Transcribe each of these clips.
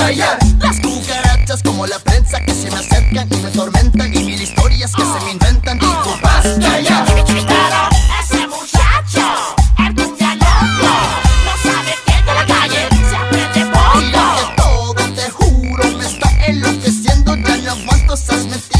Las cucarachas como la prensa que se me acercan y me tormentan y mil historias que se me inventan. Y compás, ya, ya. Ese muchacho, el bestialón, no sabe que de la calle se aprende por de todo, te juro, me está enloqueciendo. Ya no aguantas, has mentido.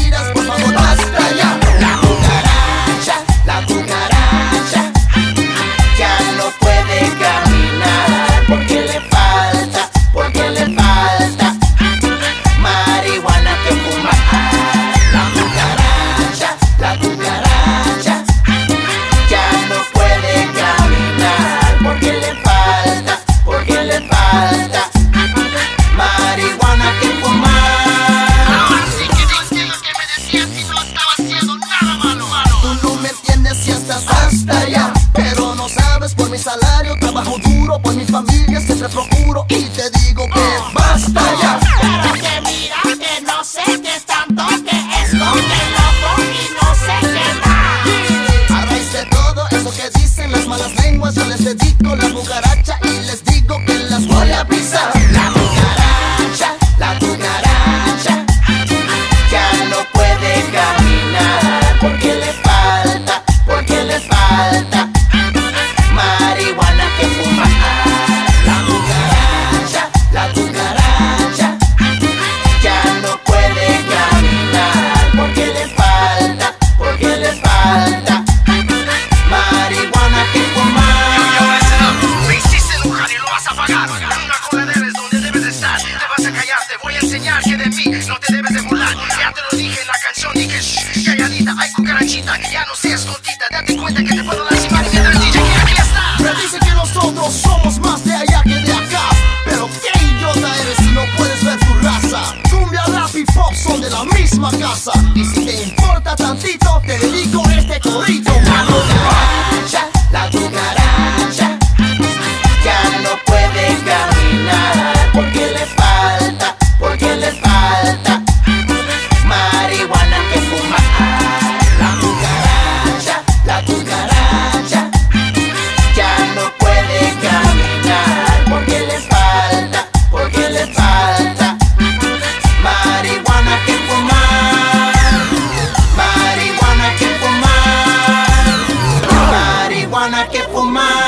casa. Y si te importa tantito, te dedico este corrito. La cucaracha, la cucaracha. quer fumar.